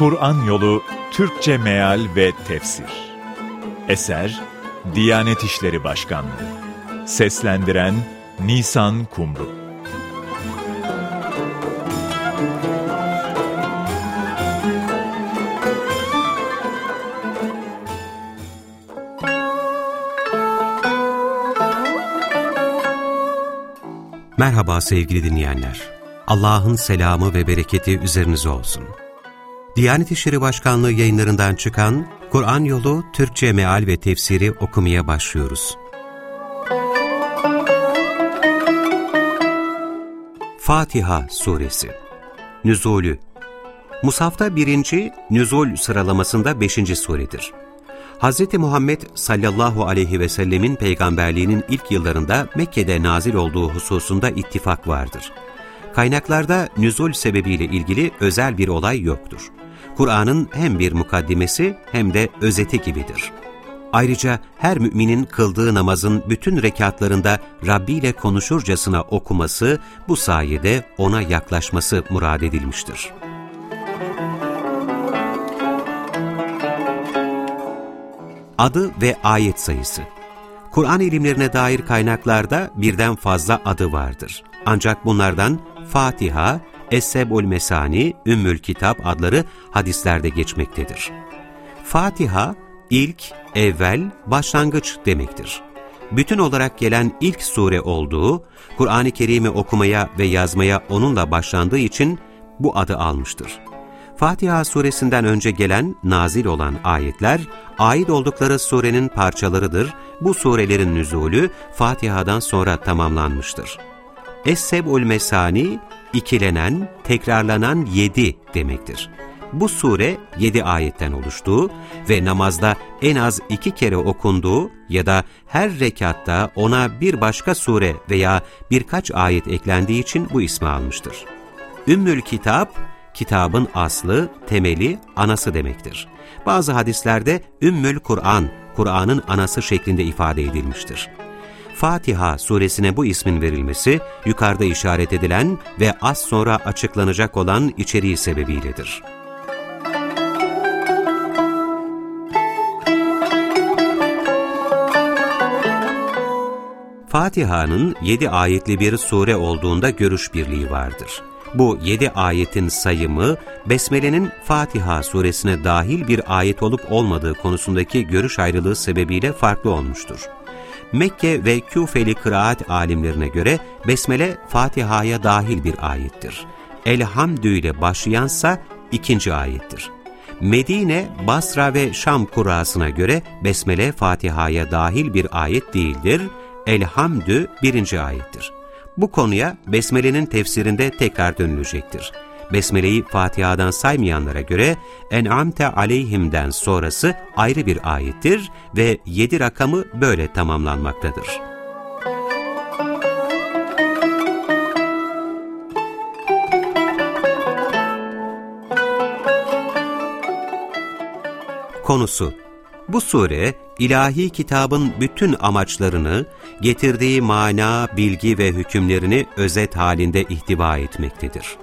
Kur'an Yolu Türkçe Meal ve Tefsir Eser Diyanet İşleri Başkanlığı Seslendiren Nisan Kumru Merhaba sevgili dinleyenler. Allah'ın selamı ve bereketi üzerinize olsun. Diyanet İşleri Başkanlığı yayınlarından çıkan Kur'an Yolu Türkçe Meal ve Tefsiri okumaya başlıyoruz. Fatiha Suresi Nüzulü Musaf'ta birinci, nüzul sıralamasında beşinci suredir. Hz. Muhammed sallallahu aleyhi ve sellemin peygamberliğinin ilk yıllarında Mekke'de nazil olduğu hususunda ittifak vardır. Kaynaklarda nüzul sebebiyle ilgili özel bir olay yoktur. Kur'an'ın hem bir mukaddimesi hem de özeti gibidir. Ayrıca her müminin kıldığı namazın bütün rekatlarında Rabbi ile konuşurcasına okuması, bu sayede ona yaklaşması murad edilmiştir. Adı ve ayet sayısı Kur'an ilimlerine dair kaynaklarda birden fazla adı vardır. Ancak bunlardan Fatiha, Es-Seb'ul Mesani, Ümmül Kitap adları hadislerde geçmektedir. Fatiha, ilk, evvel, başlangıç demektir. Bütün olarak gelen ilk sure olduğu, Kur'an-ı Kerim'i okumaya ve yazmaya onunla başlandığı için bu adı almıştır. Fatiha suresinden önce gelen, nazil olan ayetler, ait oldukları surenin parçalarıdır. Bu surelerin nüzulü Fatiha'dan sonra tamamlanmıştır. Es-Seb'ul Mesani, ikilenen, tekrarlanan yedi demektir. Bu sure yedi ayetten oluştuğu ve namazda en az iki kere okunduğu ya da her rekatta ona bir başka sure veya birkaç ayet eklendiği için bu ismi almıştır. Ümmül Kitap, kitabın aslı, temeli, anası demektir. Bazı hadislerde Ümmül Kur'an, Kur'an'ın anası şeklinde ifade edilmiştir. Fatiha suresine bu ismin verilmesi, yukarıda işaret edilen ve az sonra açıklanacak olan içeriği sebebiyledir. Fatiha'nın yedi ayetli bir sure olduğunda görüş birliği vardır. Bu yedi ayetin sayımı, Besmele'nin Fatiha suresine dahil bir ayet olup olmadığı konusundaki görüş ayrılığı sebebiyle farklı olmuştur. Mekke ve Küfeli kıraat alimlerine göre Besmele Fatiha'ya dahil bir ayettir. Elhamdü ile başlayansa ikinci ayettir. Medine, Basra ve Şam kurasına göre Besmele Fatiha'ya dahil bir ayet değildir, Elhamdü birinci ayettir. Bu konuya Besmele'nin tefsirinde tekrar dönülecektir. Besmele'yi Fatiha'dan saymayanlara göre En'amte aleyhimden sonrası ayrı bir ayettir ve yedi rakamı böyle tamamlanmaktadır. Konusu Bu sure, ilahi kitabın bütün amaçlarını, getirdiği mana, bilgi ve hükümlerini özet halinde ihtiva etmektedir.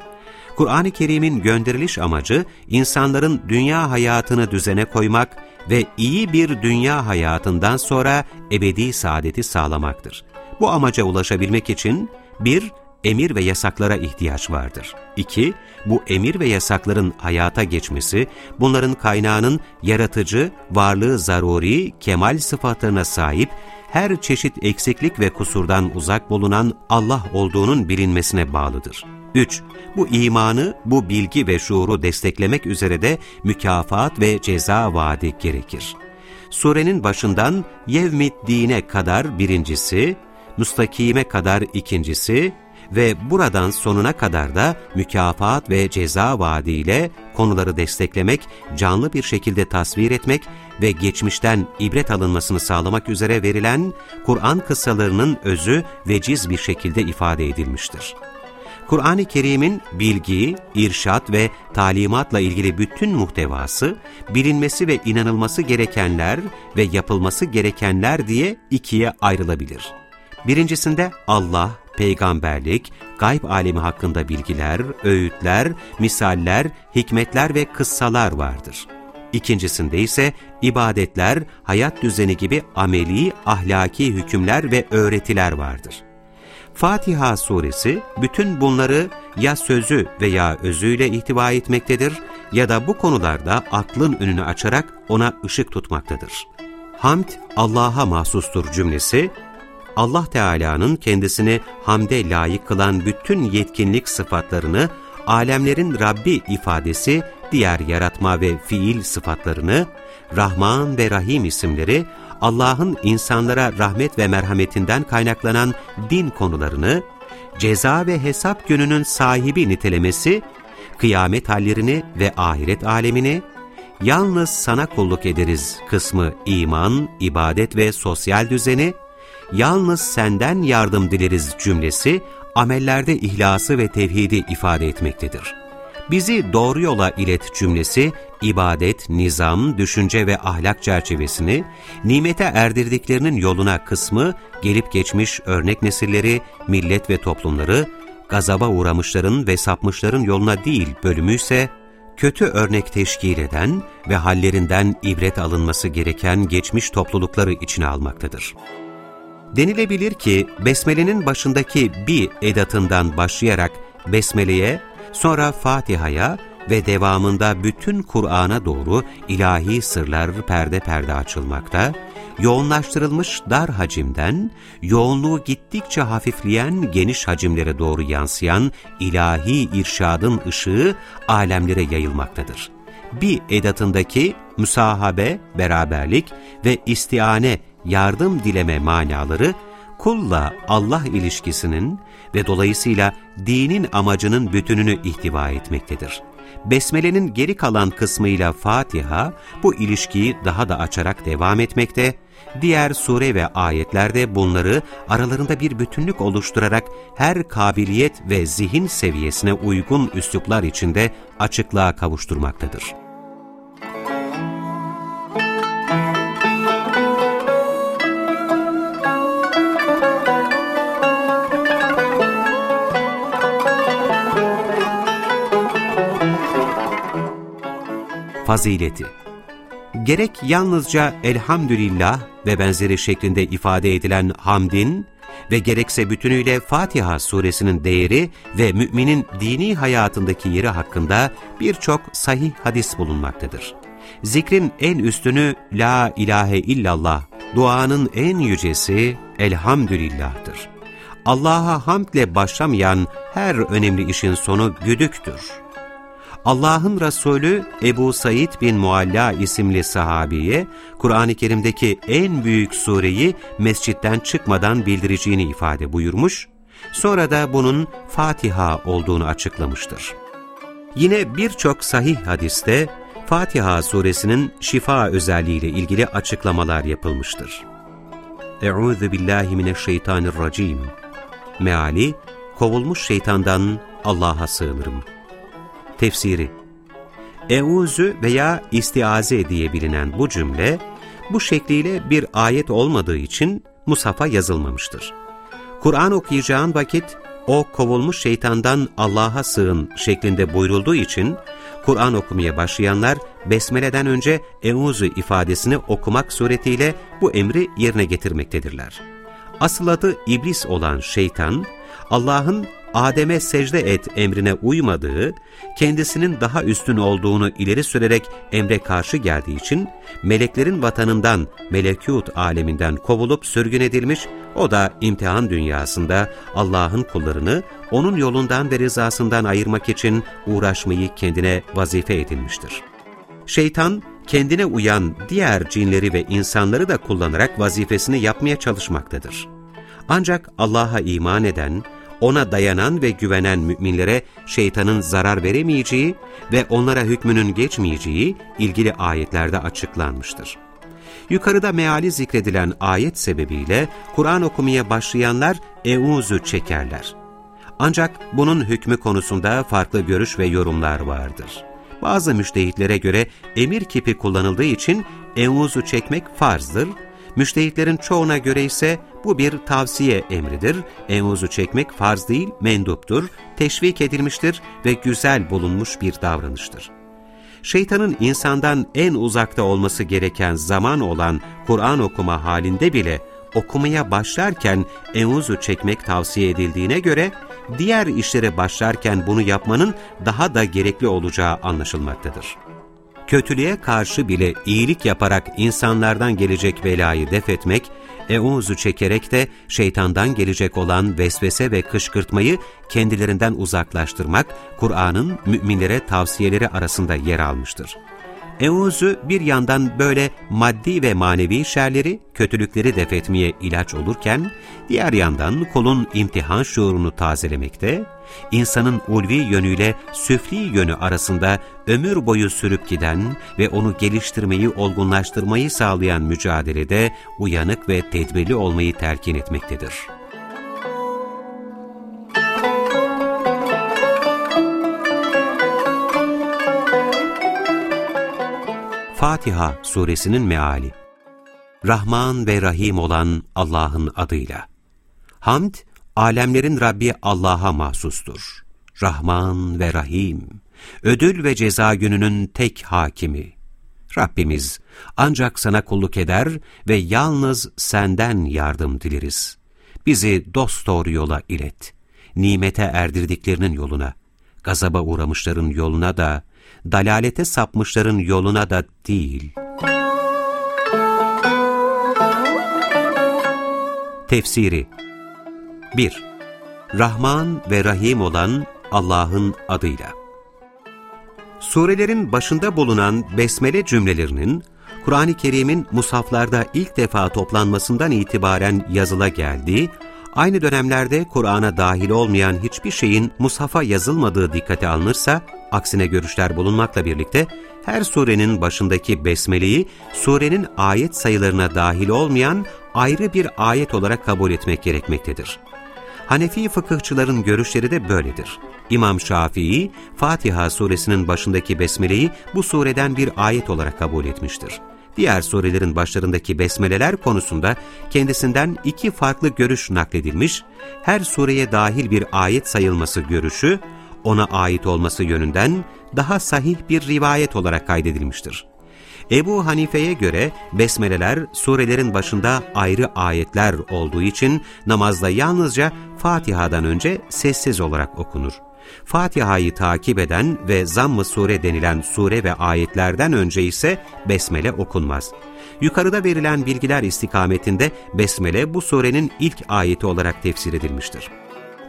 Kur'an-ı Kerim'in gönderiliş amacı, insanların dünya hayatını düzene koymak ve iyi bir dünya hayatından sonra ebedi saadeti sağlamaktır. Bu amaca ulaşabilmek için, bir, emir ve yasaklara ihtiyaç vardır. 2. Bu emir ve yasakların hayata geçmesi, bunların kaynağının yaratıcı, varlığı zaruri, kemal sıfatlarına sahip, her çeşit eksiklik ve kusurdan uzak bulunan Allah olduğunun bilinmesine bağlıdır. 3. Bu imanı, bu bilgi ve şuuru desteklemek üzere de mükafat ve ceza vaadi gerekir. Surenin başından yevmid dine kadar birincisi, mustakime kadar ikincisi, ve buradan sonuna kadar da mükafat ve ceza vaadiyle konuları desteklemek, canlı bir şekilde tasvir etmek ve geçmişten ibret alınmasını sağlamak üzere verilen Kur'an kıssalarının özü veciz bir şekilde ifade edilmiştir. Kur'an-ı Kerim'in bilgi, irşat ve talimatla ilgili bütün muhtevası, bilinmesi ve inanılması gerekenler ve yapılması gerekenler diye ikiye ayrılabilir. Birincisinde Allah, peygamberlik, gayb alemi hakkında bilgiler, öğütler, misaller, hikmetler ve kıssalar vardır. İkincisinde ise ibadetler, hayat düzeni gibi ameli, ahlaki hükümler ve öğretiler vardır. Fatiha suresi bütün bunları ya sözü veya özüyle ihtiva etmektedir ya da bu konularda aklın önünü açarak ona ışık tutmaktadır. Hamd Allah'a mahsustur cümlesi, Allah Teala'nın kendisini hamde layık kılan bütün yetkinlik sıfatlarını, alemlerin Rabbi ifadesi, diğer yaratma ve fiil sıfatlarını, Rahman ve Rahim isimleri, Allah'ın insanlara rahmet ve merhametinden kaynaklanan din konularını, ceza ve hesap gününün sahibi nitelemesi, kıyamet hallerini ve ahiret alemini, yalnız sana kulluk ederiz kısmı iman, ibadet ve sosyal düzeni, yalnız senden yardım dileriz cümlesi, amellerde ihlası ve tevhidi ifade etmektedir. Bizi doğru yola ilet cümlesi, ibadet, nizam, düşünce ve ahlak çerçevesini, nimete erdirdiklerinin yoluna kısmı, gelip geçmiş örnek nesilleri, millet ve toplumları, gazaba uğramışların ve sapmışların yoluna değil bölümü ise, kötü örnek teşkil eden ve hallerinden ibret alınması gereken geçmiş toplulukları içine almaktadır. Denilebilir ki, Besmele'nin başındaki bir edatından başlayarak Besmele'ye, sonra Fatiha'ya ve devamında bütün Kur'an'a doğru ilahi sırlar perde perde açılmakta, yoğunlaştırılmış dar hacimden, yoğunluğu gittikçe hafifleyen geniş hacimlere doğru yansıyan ilahi irşadın ışığı alemlere yayılmaktadır. Bir edatındaki müsahabe, beraberlik ve istiane, yardım dileme manaları, kulla Allah ilişkisinin ve dolayısıyla dinin amacının bütününü ihtiva etmektedir. Besmele'nin geri kalan kısmıyla Fatiha bu ilişkiyi daha da açarak devam etmekte, diğer sure ve ayetlerde bunları aralarında bir bütünlük oluşturarak her kabiliyet ve zihin seviyesine uygun üsluplar içinde açıklığa kavuşturmaktadır. Fazileti Gerek yalnızca elhamdülillah ve benzeri şeklinde ifade edilen hamdin ve gerekse bütünüyle Fatiha suresinin değeri ve müminin dini hayatındaki yeri hakkında birçok sahih hadis bulunmaktadır. Zikrin en üstünü La ilahe illallah, duanın en yücesi elhamdülillah'tır. Allah'a hamdle başlamayan her önemli işin sonu güdüktür. Allah'ın Resulü Ebu Said bin Mualla isimli sahabiye, Kur'an-ı Kerim'deki en büyük sureyi mescitten çıkmadan bildireceğini ifade buyurmuş, sonra da bunun Fatiha olduğunu açıklamıştır. Yine birçok sahih hadiste Fatiha suresinin şifa özelliğiyle ilgili açıklamalar yapılmıştır. Eûzü billahi mineşşeytanirracim. Meali, kovulmuş şeytandan Allah'a sığınırım. Tefsiri Eûzü veya istiaze diye bilinen bu cümle, bu şekliyle bir ayet olmadığı için Musaf'a yazılmamıştır. Kur'an okuyacağın vakit, o kovulmuş şeytandan Allah'a sığın şeklinde buyurulduğu için, Kur'an okumaya başlayanlar, Besmele'den önce Eûzü ifadesini okumak suretiyle bu emri yerine getirmektedirler. Asıl adı iblis olan şeytan, Allah'ın Adem'e secde et emrine uymadığı, kendisinin daha üstün olduğunu ileri sürerek emre karşı geldiği için, meleklerin vatanından, melekut aleminden kovulup sürgün edilmiş, o da imtihan dünyasında Allah'ın kullarını onun yolundan ve rızasından ayırmak için uğraşmayı kendine vazife edinmiştir. Şeytan, kendine uyan diğer cinleri ve insanları da kullanarak vazifesini yapmaya çalışmaktadır. Ancak Allah'a iman eden, ona dayanan ve güvenen müminlere şeytanın zarar veremeyeceği ve onlara hükmünün geçmeyeceği ilgili ayetlerde açıklanmıştır. Yukarıda meali zikredilen ayet sebebiyle Kur'an okumaya başlayanlar euzu çekerler. Ancak bunun hükmü konusunda farklı görüş ve yorumlar vardır. Bazı müştehitlere göre emir kipi kullanıldığı için euzu çekmek farzdır, Müştehitlerin çoğuna göre ise bu bir tavsiye emridir. Evuzu çekmek farz değil, menduptur, teşvik edilmiştir ve güzel bulunmuş bir davranıştır. Şeytanın insandan en uzakta olması gereken zaman olan Kur'an okuma halinde bile okumaya başlarken evuzu çekmek tavsiye edildiğine göre, diğer işlere başlarken bunu yapmanın daha da gerekli olacağı anlaşılmaktadır. Kötülüğe karşı bile iyilik yaparak insanlardan gelecek belayı def etmek, euzu çekerek de şeytandan gelecek olan vesvese ve kışkırtmayı kendilerinden uzaklaştırmak, Kur'an'ın müminlere tavsiyeleri arasında yer almıştır. Euzu bir yandan böyle maddi ve manevi şerleri, kötülükleri defetmeye ilaç olurken, diğer yandan kulun imtihan şuurunu tazelemekte, insanın ulvi yönüyle süfli yönü arasında ömür boyu sürüp giden ve onu geliştirmeyi, olgunlaştırmayı sağlayan mücadelede uyanık ve tedbirli olmayı telkin etmektedir. Fatiha suresinin meali Rahman ve Rahim olan Allah'ın adıyla. Hamd, alemlerin Rabbi Allah'a mahsustur. Rahman ve Rahim, ödül ve ceza gününün tek hakimi. Rabbimiz, ancak sana kulluk eder ve yalnız senden yardım dileriz. Bizi dosdoğru yola ilet. Nimete erdirdiklerinin yoluna, gazaba uğramışların yoluna da, dalalete sapmışların yoluna da değil. Tefsiri 1. Rahman ve Rahim olan Allah'ın adıyla. Surelerin başında bulunan besmele cümlelerinin, Kur'an-ı Kerim'in musaflarda ilk defa toplanmasından itibaren yazıla geldiği, aynı dönemlerde Kur'an'a dahil olmayan hiçbir şeyin mushafa yazılmadığı dikkate alınırsa, aksine görüşler bulunmakla birlikte, her surenin başındaki besmeleyi, surenin ayet sayılarına dahil olmayan ayrı bir ayet olarak kabul etmek gerekmektedir. Hanefi fıkıhçıların görüşleri de böyledir. İmam Şafii, Fatiha suresinin başındaki besmeleyi bu sureden bir ayet olarak kabul etmiştir. Diğer surelerin başlarındaki besmeleler konusunda kendisinden iki farklı görüş nakledilmiş, her sureye dahil bir ayet sayılması görüşü, ona ait olması yönünden daha sahih bir rivayet olarak kaydedilmiştir. Ebu Hanife'ye göre besmeleler surelerin başında ayrı ayetler olduğu için namazda yalnızca Fatiha'dan önce sessiz olarak okunur. Fatiha'yı takip eden ve zamm-ı sure denilen sure ve ayetlerden önce ise besmele okunmaz. Yukarıda verilen bilgiler istikametinde besmele bu surenin ilk ayeti olarak tefsir edilmiştir.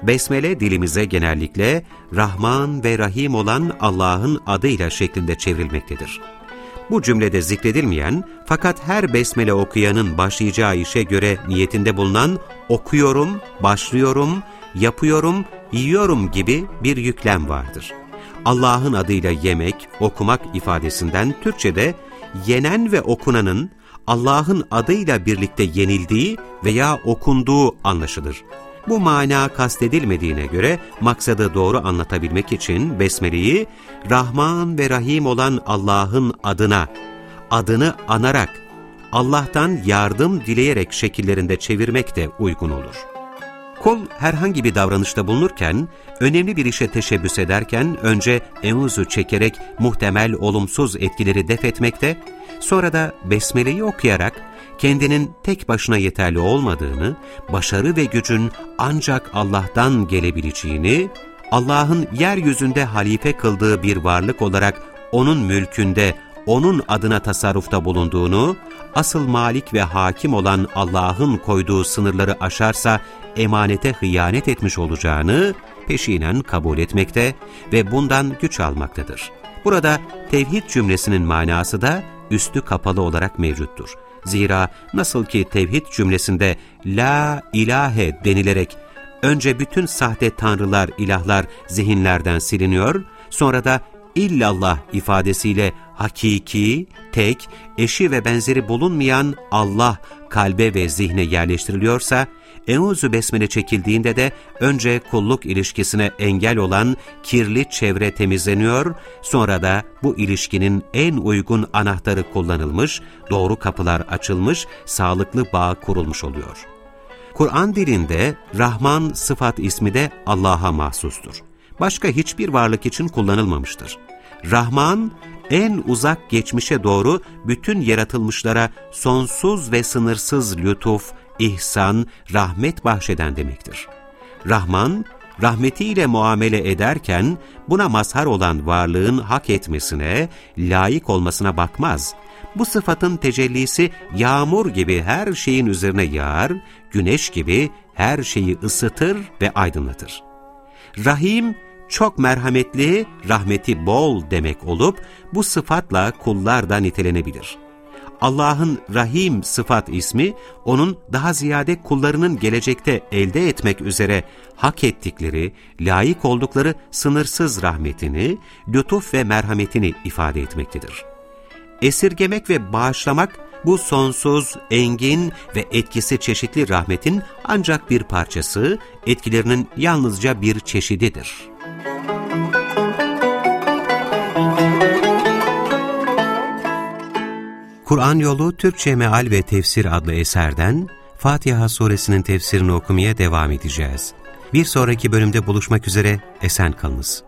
Besmele dilimize genellikle Rahman ve Rahim olan Allah'ın adıyla şeklinde çevrilmektedir. Bu cümlede zikredilmeyen fakat her besmele okuyanın başlayacağı işe göre niyetinde bulunan okuyorum, başlıyorum, yapıyorum, yiyorum gibi bir yüklem vardır. Allah'ın adıyla yemek, okumak ifadesinden Türkçe'de yenen ve okunanın Allah'ın adıyla birlikte yenildiği veya okunduğu anlaşılır. Bu mana kastedilmediğine göre maksadı doğru anlatabilmek için Besmele'yi Rahman ve Rahim olan Allah'ın adına, adını anarak, Allah'tan yardım dileyerek şekillerinde çevirmek de uygun olur. Kul herhangi bir davranışta bulunurken, önemli bir işe teşebbüs ederken önce euzu çekerek muhtemel olumsuz etkileri def etmekte, sonra da Besmele'yi okuyarak kendinin tek başına yeterli olmadığını, başarı ve gücün ancak Allah'tan gelebileceğini, Allah'ın yeryüzünde halife kıldığı bir varlık olarak O'nun mülkünde, O'nun adına tasarrufta bulunduğunu, asıl malik ve hakim olan Allah'ın koyduğu sınırları aşarsa emanete hıyanet etmiş olacağını peşinen kabul etmekte ve bundan güç almaktadır. Burada tevhid cümlesinin manası da üstü kapalı olarak mevcuttur. Zira nasıl ki tevhid cümlesinde la ilahe denilerek önce bütün sahte tanrılar, ilahlar zihinlerden siliniyor, sonra da illallah ifadesiyle hakiki, tek, eşi ve benzeri bulunmayan Allah kalbe ve zihne yerleştiriliyorsa, Euzu Besmele çekildiğinde de önce kulluk ilişkisine engel olan kirli çevre temizleniyor, sonra da bu ilişkinin en uygun anahtarı kullanılmış, doğru kapılar açılmış, sağlıklı bağ kurulmuş oluyor. Kur'an dilinde Rahman sıfat ismi de Allah'a mahsustur. Başka hiçbir varlık için kullanılmamıştır. Rahman, en uzak geçmişe doğru bütün yaratılmışlara sonsuz ve sınırsız lütuf, ihsan, rahmet bahşeden demektir. Rahman, rahmetiyle muamele ederken buna mazhar olan varlığın hak etmesine, layık olmasına bakmaz. Bu sıfatın tecellisi yağmur gibi her şeyin üzerine yağar, güneş gibi her şeyi ısıtır ve aydınlatır. Rahim, çok merhametli, rahmeti bol demek olup bu sıfatla kullar da nitelenebilir. Allah'ın Rahim sıfat ismi, onun daha ziyade kullarının gelecekte elde etmek üzere hak ettikleri, layık oldukları sınırsız rahmetini, lütuf ve merhametini ifade etmektedir. Esirgemek ve bağışlamak, bu sonsuz, engin ve etkisi çeşitli rahmetin ancak bir parçası, etkilerinin yalnızca bir çeşididir. Kur'an Yolu Türkçe Meal ve Tefsir adlı eserden Fatiha suresinin tefsirini okumaya devam edeceğiz. Bir sonraki bölümde buluşmak üzere esen kalınız.